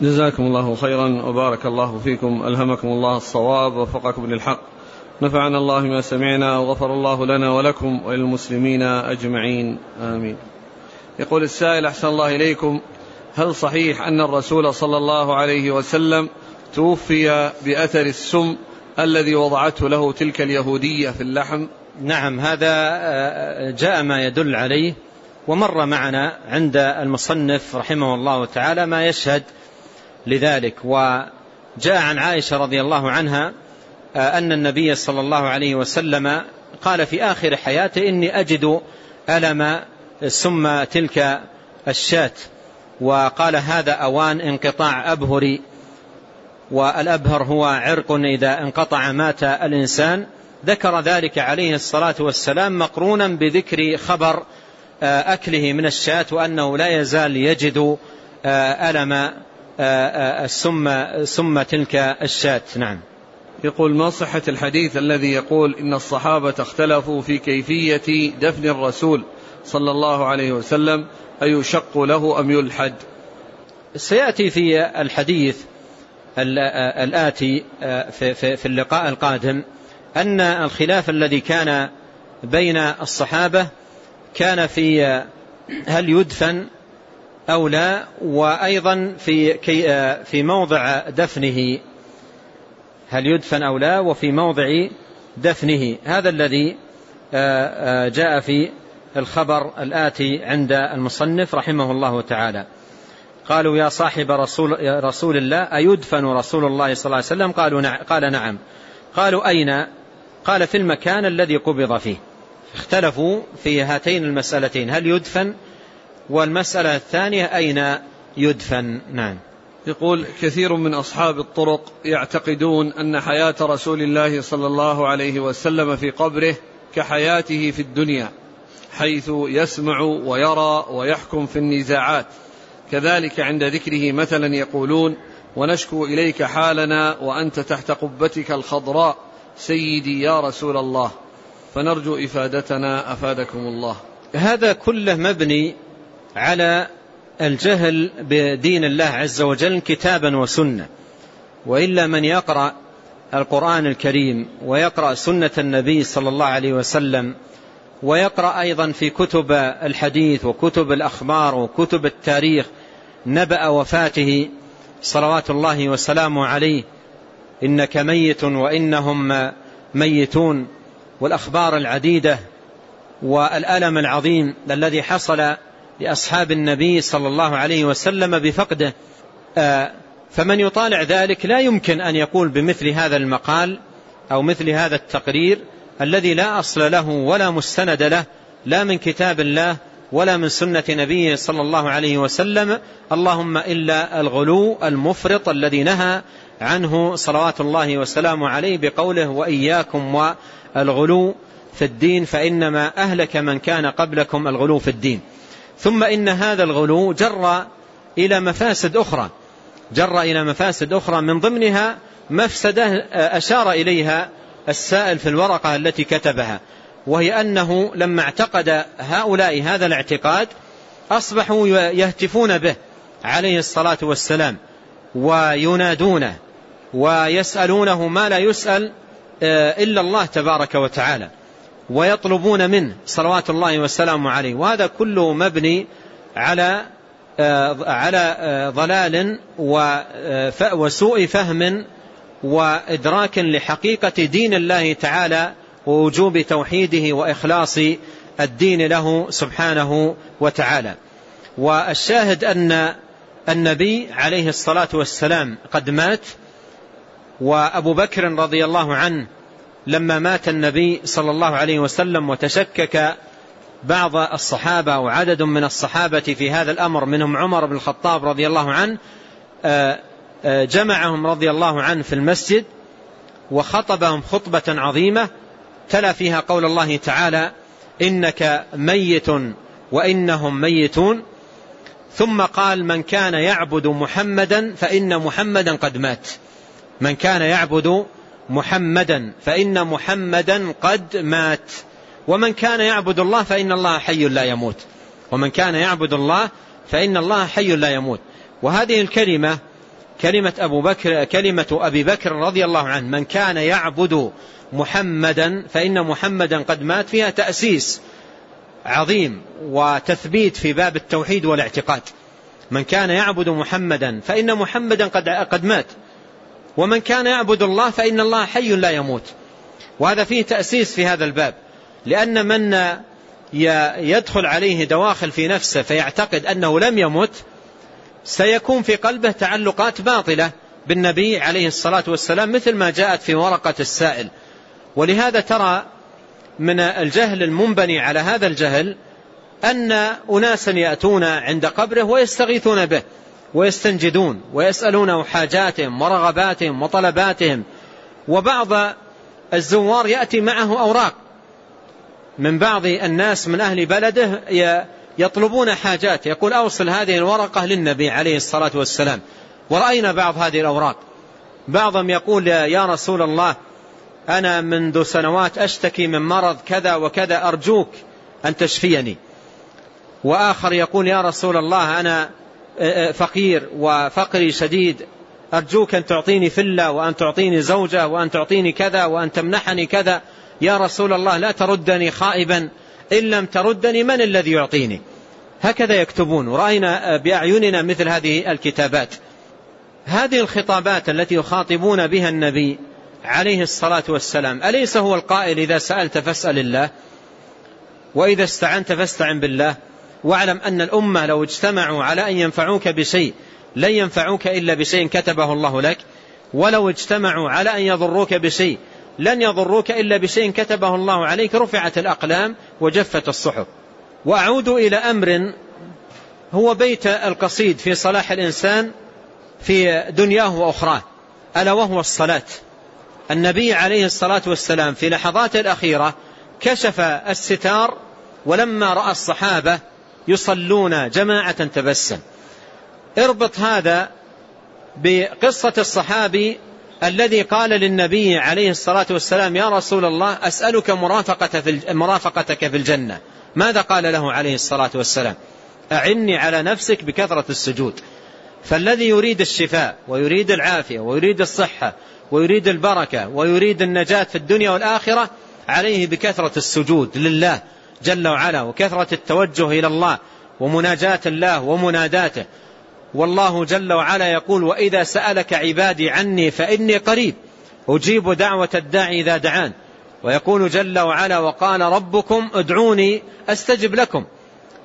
جزاكم الله خيرا وبارك الله فيكم. ألهمكم الله الصواب ووفقكم للحق. نفعنا الله ما سمعنا وغفر الله لنا ولكم وللمسلمين أجمعين. آمين. يقول السائل أحسن الله إليكم. هل صحيح أن الرسول صلى الله عليه وسلم توفي بأثر السم الذي وضعته له تلك اليهودية في اللحم؟ نعم هذا آه، جاء ما يدل عليه ومر معنا عند المصنف رحمه الله تعالى ما يشهد لذلك. وجاء عن عائشة رضي الله عنها آه، أن النبي صلى الله عليه وسلم قال في آخر حياته إني أجد ألم سم تلك الشاة. وقال هذا أوان انقطاع أبهري. والأبهر هو عرق إذا انقطع مات الإنسان. ذكر ذلك عليه الصلاة والسلام مقرونا بذكر خبر آه، أكله من الشاة وأنه لا يزال يجد آه، ألم السم سم تلك الشاة. نعم. يقول ما صحة الحديث الذي يقول إن الصحابة اختلفوا في كيفية دفن الرسول صلى الله عليه وسلم أيشق له أم يلحد؟ سيأتي في الحديث الآتي في, في, في اللقاء القادم أن الخلاف الذي كان بين الصحابة كان في هل يدفن أو لا وأيضا في, في موضع دفنه. هل يدفن أو لا؟ وفي موضع دفنه. هذا الذي آه، آه، جاء في الخبر الآتي عند المصنف رحمه الله تعالى. قالوا يا صاحب رسول, رسول الله أيدفن رسول الله صلى الله عليه وسلم؟ قالوا نعم قال نعم. قالوا أين؟ قال في المكان الذي قبض فيه. اختلفوا في هاتين المسألتين. هل يدفن والمسألة الثانية أين يدفن؟ نعم. يقول كثير من أصحاب الطرق يعتقدون أن حياة رسول الله صلى الله عليه وسلم في قبره كحياته في الدنيا حيث يسمع ويرى ويحكم في النزاعات. كذلك عند ذكره مثلا يقولون ونشكو إليك حالنا وأنت تحت قبتك الخضراء سيدي يا رسول الله فنرجو إفادتنا أفادكم الله. هذا كله مبني على الجهل بدين الله عز وجل كتابا وسنة. وإلا من يقرأ القرآن الكريم ويقرأ سنة النبي صلى الله عليه وسلم ويقرأ أيضا في كتب الحديث وكتب الأخبار وكتب التاريخ نبأ وفاته صلوات الله وسلامه عليه. إنك ميت وإنهم ميتون. والأخبار العديدة والألم العظيم الذي حصل لأصحاب النبي صلى الله عليه وسلم بفقده. آه، فمن يطالع ذلك لا يمكن أن يقول بمثل هذا المقال أو مثل هذا التقرير الذي لا أصل له ولا مستند له لا من كتاب الله ولا من سنة نبيه صلى الله عليه وسلم. اللهم إلا الغلو المفرط الذي نهى عنه صلوات الله وسلامه عليه بقوله وإياكم والغلو في الدين فإنما أهلك من كان قبلكم الغلو في الدين. ثم إن هذا الغلو جر إلى مفاسد أخرى. جر إلى مفاسد أخرى من ضمنها مفسدة أشار إليها السائل في الورقة التي كتبها وهي أنه لما اعتقد هؤلاء هذا الاعتقاد أصبحوا يهتفون به عليه الصلاة والسلام وينادونه ويسألونه ما لا يسأل آه، إلا الله تبارك وتعالى. ويطلبون منه صلوات الله والسلام عليه. وهذا كله مبني على آه، على آه، ضلال آه، وسوء فهم وإدراك لحقيقة دين الله تعالى ووجوب توحيده وإخلاص الدين له سبحانه وتعالى. والشاهد أن النبي عليه الصلاة والسلام قد مات وأبو بكر رضي الله عنه لما مات النبي صلى الله عليه وسلم وتشكك بعض الصحابة وعدد من الصحابة في هذا الأمر منهم عمر بن الخطاب رضي الله عنه آه، آه، جمعهم رضي الله عنه في المسجد وخطبهم خطبة عظيمة تلا فيها قول الله تعالى إنك ميت وإنهم ميتون ثم قال من كان يعبد محمدا فإن محمدا قد مات من كان يعبد محمدا فإن محمدا قد مات. ومن كان يعبد الله فإن الله حي لا يموت. ومن كان يعبد الله فإن الله حي لا يموت. وهذه الكلمة كلمة أبو بكر كلمة أبي بكر رضي الله عنه من كان يعبد محمدا فإن محمدا قد مات فيها تأسيس عظيم وتثبيت في باب التوحيد والاعتقاد. من كان يعبد محمدا فإن محمدا قد قد مات. ومن كان يعبد الله فإن الله حي لا يموت. وهذا فيه تأسيس في هذا الباب. لأن من يدخل عليه دواخل في نفسه فيعتقد أنه لم يمت سيكون في قلبه تعلقات باطلة بالنبي عليه الصلاة والسلام مثل ما جاءت في ورقة السائل. ولهذا ترى من الجهل المنبني على هذا الجهل أن أناسا يأتون عند قبره ويستغيثون به. ويستنجدون ويسألونه حاجاتهم ورغباتهم وطلباتهم. وبعض الزوار يأتي معه أوراق. من بعض الناس من أهل بلده يطلبون حاجات. يقول أوصل هذه الورقة للنبي عليه الصلاة والسلام. ورأينا بعض هذه الأوراق. بعضهم يقول يا رسول الله أنا منذ سنوات أشتكي من مرض كذا وكذا أرجوك أن تشفيني. وآخر يقول يا رسول الله أنا فقير وفقري شديد أرجوك أن تعطيني فلة وأن تعطيني زوجة وأن تعطيني كذا وأن تمنحني كذا. يا رسول الله لا تردني خائبا إن لم تردني من الذي يعطيني؟ هكذا يكتبون. ورأينا بأعيننا مثل هذه الكتابات. هذه الخطابات التي يخاطبون بها النبي عليه الصلاة والسلام أليس هو القائل إذا سألت فاسأل الله؟ وإذا استعنت فاستعن بالله؟ واعلم أن الأمة لو اجتمعوا على أن ينفعوك بشيء لن ينفعوك إلا بشيء كتبه الله لك. ولو اجتمعوا على أن يضروك بشيء لن يضروك إلا بشيء كتبه الله عليك. رفعت الأقلام وجفت الصحف. وأعود إلى أمر هو بيت القصيد في صلاح الإنسان في دنياه وأخراه ألا وهو الصلاة. النبي عليه الصلاة والسلام في لحظات الأخيرة كشف الستار ولما رأى الصحابة يصلون جماعة تبسم. اربط هذا بقصة الصحابي الذي قال للنبي عليه الصلاة والسلام يا رسول الله أسألك في مرافقتك في الجنة. ماذا قال له عليه الصلاة والسلام؟ أعني على نفسك بكثرة السجود. فالذي يريد الشفاء ويريد العافية ويريد الصحة ويريد البركة ويريد النجاة في الدنيا والآخرة عليه بكثرة السجود لله جل وعلا وكثرة التوجه إلى الله ومناجاة الله ومناداته. والله جل وعلا يقول وإذا سألك عبادي عني فإني قريب أجيب دعوة الداعي إذا دعان. ويقول جل وعلا وقال ربكم ادعوني أستجب لكم.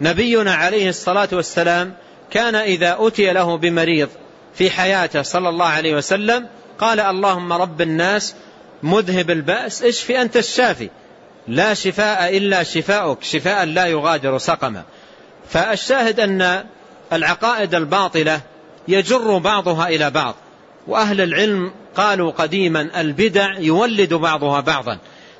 نبينا عليه الصلاة والسلام كان إذا أتي له بمريض في حياته صلى الله عليه وسلم قال اللهم رب الناس مذهب البأس اشف أنت الشافي؟ لا شفاء إلا شفاؤك شفاء لا يغادر سقما. فالشاهد أن العقائد الباطلة يجر بعضها إلى بعض وأهل العلم قالوا قديما البدع يولد بعضها بعضا.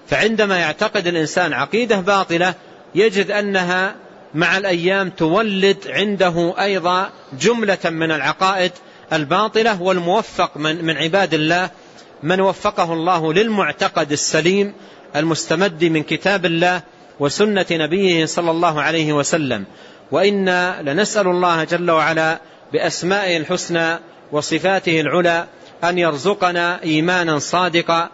فعندما يعتقد الإنسان عقيدة باطلة يجد أنها مع الأيام تولد عنده أيضا جملة من العقائد الباطلة والموفق من, من عباد الله من وفقه الله للمعتقد السليم المستمد من كتاب الله وسنة نبيه صلى الله عليه وسلم. وإنا لنسأل الله جل وعلا بأسمائه الحسنى وصفاته العلى أن يرزقنا إيمانا صادقا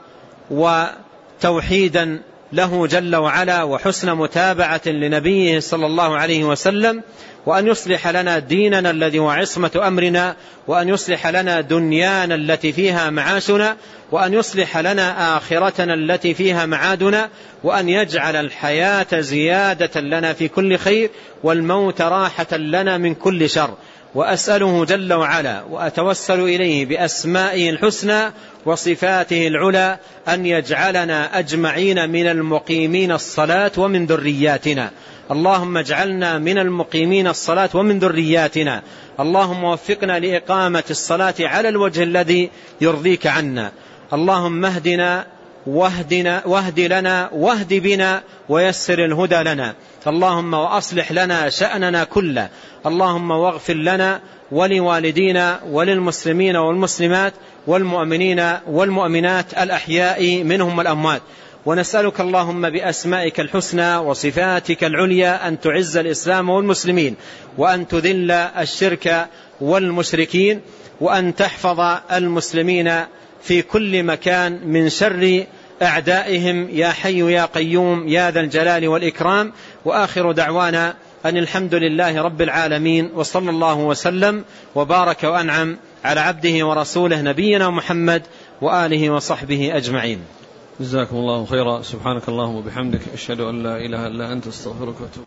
وتوحيدا له جل وعلا وحسن متابعة لنبيه صلى الله عليه وسلم وأن يصلح لنا ديننا الذي هو عصمة أمرنا وأن يصلح لنا دنيانا التي فيها معاشنا وأن يصلح لنا آخرتنا التي فيها معادنا وأن يجعل الحياة زيادة لنا في كل خير والموت راحة لنا من كل شر. وأسأله جل وعلا وأتوسل إليه بأسمائه الحسنى وصفاته العلى أن يجعلنا أجمعين من المقيمين الصلاة ومن ذرياتنا. اللهم اجعلنا من المقيمين الصلاة ومن ذرياتنا. اللهم وفقنا لإقامة الصلاة على الوجه الذي يرضيك عنا. اللهم اهدنا واهدنا واهد لنا واهد بنا ويسر الهدى لنا. اللهم وأصلح لنا شأننا كله. اللهم واغفر لنا ولوالدينا وللمسلمين والمسلمات والمؤمنين والمؤمنات الأحياء منهم والأموات. ونسألك اللهم بأسمائك الحسنى وصفاتك العليا أن تعز الإسلام والمسلمين وأن تذل الشرك والمشركين وأن تحفظ المسلمين في كل مكان من شر أعدائهم يا حي يا قيوم يا ذا الجلال والإكرام. وآخر دعوانا أن الحمد لله رب العالمين وصلى الله وسلم وبارك وأنعم على عبده ورسوله نبينا محمد وآله وصحبه أجمعين. جزاكم الله خيرا. سبحانك اللهم وبحمدك أشهد أن لا إله إلا أنت أستغفرك وأتوب